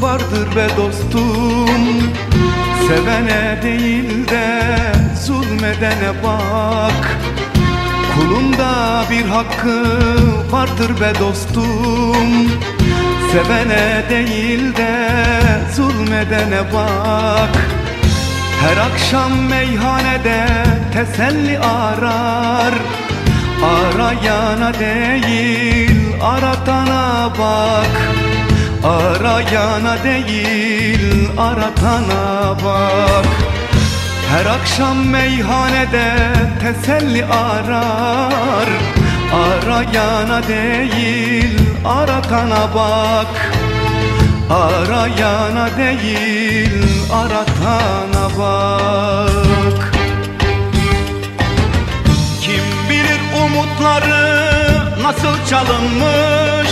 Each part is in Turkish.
vardır be dostum. Sevene değil de zulmedene bak. Kulunda bir hakkı vardır be dostum. Sevene değil de zulmedene bak. Her akşam meyhanede teselli arar. Arayana değil aratana bak Arayana değil aratana bak. Her akşam meyhanede teselli arar. Arayana değil aratana bak. Arayana değil aratana bak. Kim bilir umutları nasıl çalınmış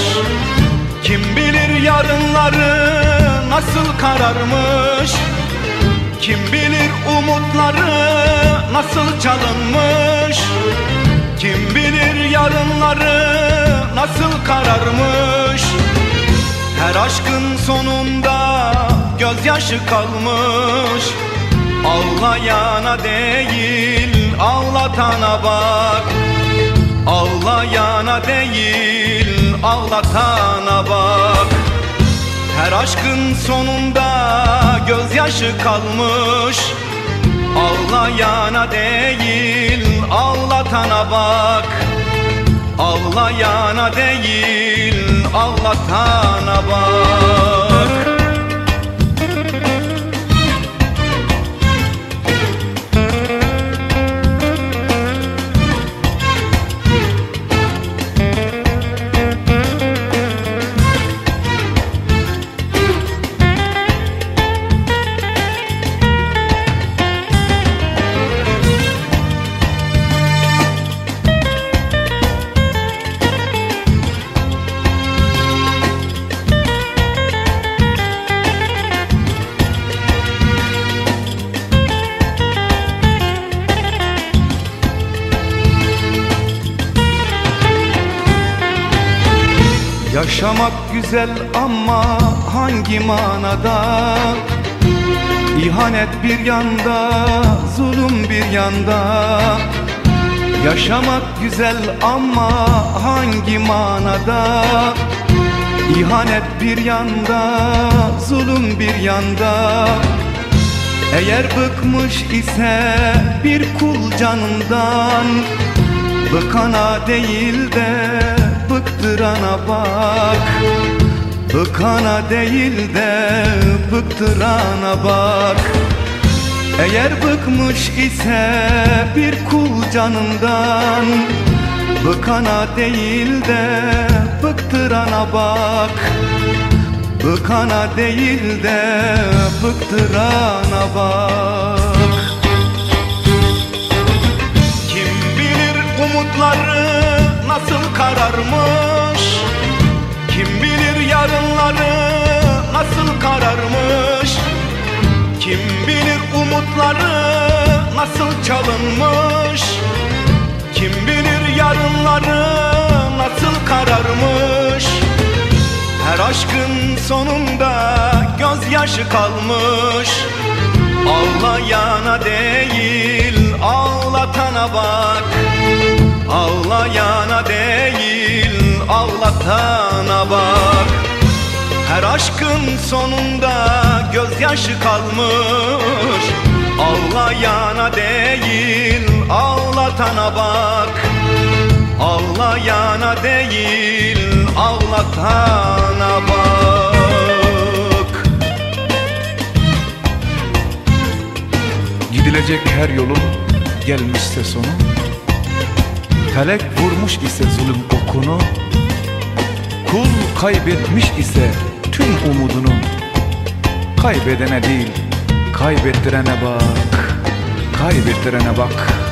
Kim bilir yarınları nasıl kararmış? Kim bilir umutları nasıl çalınmış? Kim bilir yarınları nasıl kararmış? Her aşkın sonunda gözyaşı kalmış. Ağlayana değil ağlatana bak. Ağlayana değil ağlatana bak. Her aşkın sonunda gözyaşı kalmış. Ağlayana değil ağlatana bak. Ağlayana değil ağlatana bak Yaşamak güzel ama hangi manada? İhanet bir yanda, zulüm bir yanda. Yaşamak güzel ama hangi manada? İhanet bir yanda, zulüm bir yanda. Eğer bıkmış ise bir kul canından Bıkana değil de bıktırana bak. Bıkana değil de bıktırana bak. Eğer bıkmış ise bir kul canından. Bıkana değil de bıktırana bak. Bıkana değil de bıktırana bak umutları nasıl kararmış? Kim bilir yarınları nasıl kararmış? Kim bilir umutları nasıl çalınmış? Kim bilir yarınları nasıl kararmış? Her aşkın sonunda gözyaşı kalmış. Ağlayana değil ağlatana bak Ağlayana değil ağlatana bak. Her aşkın sonunda gözyaşı kalmış. Ağlayana değil ağlatana bak. Ağlayana değil ağlatana bak. Gidilecek her yolun gelmişse sonu Felek vurmuş ise zulüm okunu Kul kaybetmiş ise tüm umudunu. Kaybedene değil kaybettirene bak Kaybettirene bak